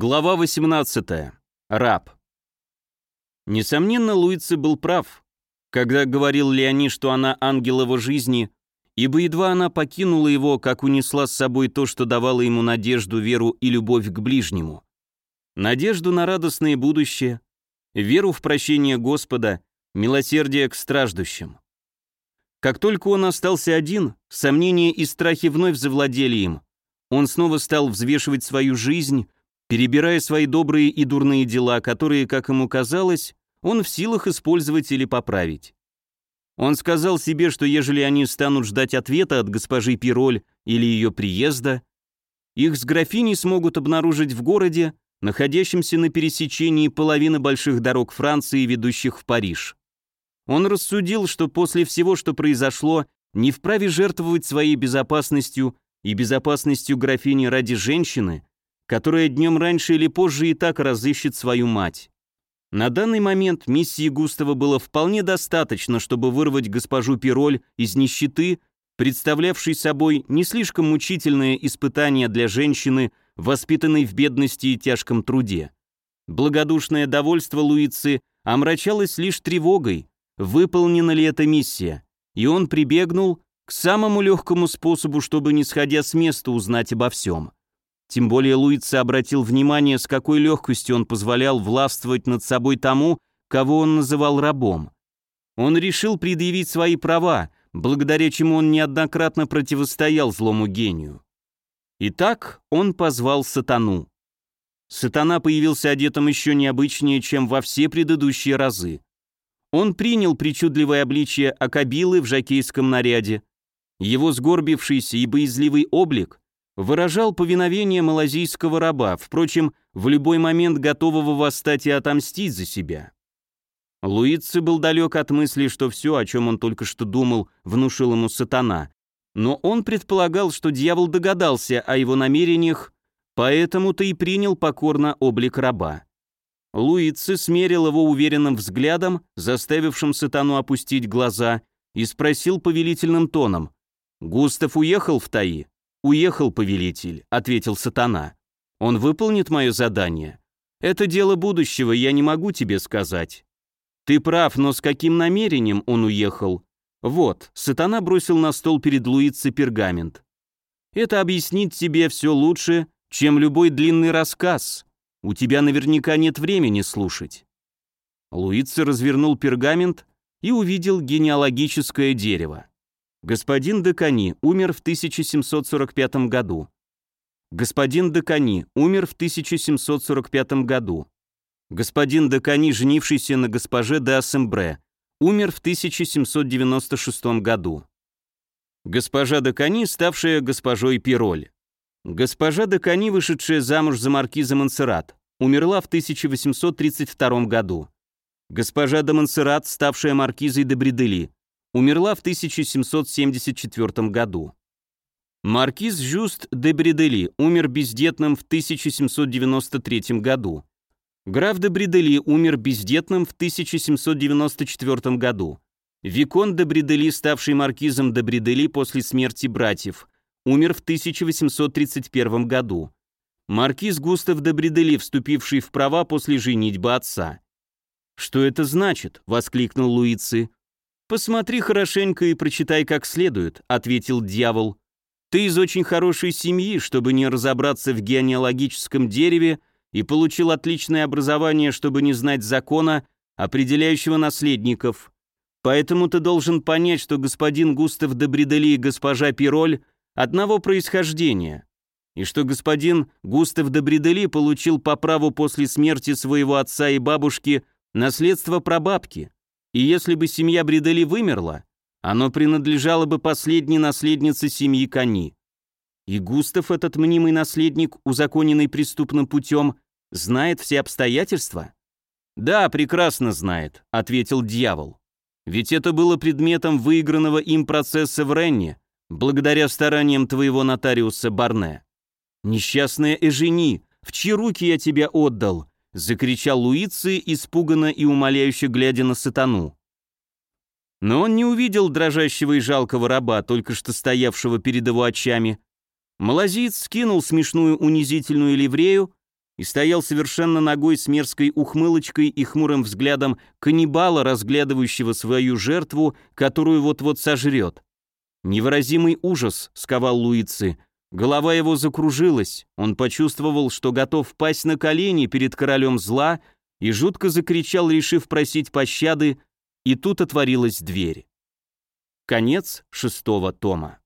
Глава 18. Раб. Несомненно, Луица был прав, когда говорил Леони, что она ангел его жизни, ибо едва она покинула его, как унесла с собой то, что давало ему надежду, веру и любовь к ближнему. Надежду на радостное будущее, веру в прощение Господа, милосердие к страждущим. Как только он остался один, сомнения и страхи вновь завладели им. Он снова стал взвешивать свою жизнь, перебирая свои добрые и дурные дела, которые, как ему казалось, он в силах использовать или поправить. Он сказал себе, что ежели они станут ждать ответа от госпожи Пироль или ее приезда, их с графиней смогут обнаружить в городе, находящемся на пересечении половины больших дорог Франции, ведущих в Париж. Он рассудил, что после всего, что произошло, не вправе жертвовать своей безопасностью и безопасностью графини ради женщины, которая днем раньше или позже и так разыщет свою мать. На данный момент миссии Густава было вполне достаточно, чтобы вырвать госпожу Пироль из нищеты, представлявшей собой не слишком мучительное испытание для женщины, воспитанной в бедности и тяжком труде. Благодушное довольство Луицы омрачалось лишь тревогой, выполнена ли эта миссия, и он прибегнул к самому легкому способу, чтобы, не сходя с места, узнать обо всем. Тем более Луица обратил внимание, с какой легкостью он позволял властвовать над собой тому, кого он называл рабом. Он решил предъявить свои права, благодаря чему он неоднократно противостоял злому гению. Итак, он позвал сатану. Сатана появился одетым еще необычнее, чем во все предыдущие разы. Он принял причудливое обличие Акабилы в жакейском наряде. Его сгорбившийся и боязливый облик выражал повиновение малазийского раба, впрочем, в любой момент готового восстать и отомстить за себя. Луици был далек от мысли, что все, о чем он только что думал, внушил ему сатана, но он предполагал, что дьявол догадался о его намерениях, поэтому-то и принял покорно облик раба. Луици смерил его уверенным взглядом, заставившим сатану опустить глаза, и спросил повелительным тоном, «Густав уехал в Таи?» «Уехал, повелитель», — ответил сатана. «Он выполнит мое задание. Это дело будущего, я не могу тебе сказать». «Ты прав, но с каким намерением он уехал?» «Вот», — сатана бросил на стол перед Луицей пергамент. «Это объяснит тебе все лучше, чем любой длинный рассказ. У тебя наверняка нет времени слушать». Луица развернул пергамент и увидел генеалогическое дерево. Господин Декани умер в 1745 году. Господин Декани умер в 1745 году. Господин Декани, женившийся на госпоже де Ассембре, умер в 1796 году. Госпожа Декани, ставшая госпожой Пироль. Госпожа Декани, вышедшая замуж за маркиза Монсеррат, умерла в 1832 году. Госпожа де Монсеррат, ставшая маркизой де Бредели, умерла в 1774 году. Маркиз Жюст де Бредели умер бездетным в 1793 году. Граф де Бредели умер бездетным в 1794 году. Викон де Бредели, ставший маркизом де Бредели после смерти братьев, умер в 1831 году. Маркиз Густав де Бредели, вступивший в права после женитьбы отца. «Что это значит?» — воскликнул Луици. «Посмотри хорошенько и прочитай как следует», — ответил дьявол. «Ты из очень хорошей семьи, чтобы не разобраться в генеалогическом дереве, и получил отличное образование, чтобы не знать закона, определяющего наследников. Поэтому ты должен понять, что господин Густав де Бредели и госпожа Пироль одного происхождения, и что господин Густав де Бредели получил по праву после смерти своего отца и бабушки наследство прабабки, и если бы семья Бредели вымерла, оно принадлежало бы последней наследнице семьи Кани. И Густав, этот мнимый наследник, узаконенный преступным путем, знает все обстоятельства? «Да, прекрасно знает», — ответил дьявол. «Ведь это было предметом выигранного им процесса в Ренне, благодаря стараниям твоего нотариуса Барне. Несчастная Эжени, в чьи руки я тебя отдал?» — закричал Луици, испуганно и умоляюще глядя на сатану. Но он не увидел дрожащего и жалкого раба, только что стоявшего перед его очами. Малазиец скинул смешную унизительную ливрею и стоял совершенно ногой с мерзкой ухмылочкой и хмурым взглядом каннибала, разглядывающего свою жертву, которую вот-вот сожрет. Невыразимый ужас сковал Луицы. Голова его закружилась, он почувствовал, что готов пасть на колени перед королем зла и жутко закричал, решив просить пощады, и тут отворилась дверь. Конец шестого тома.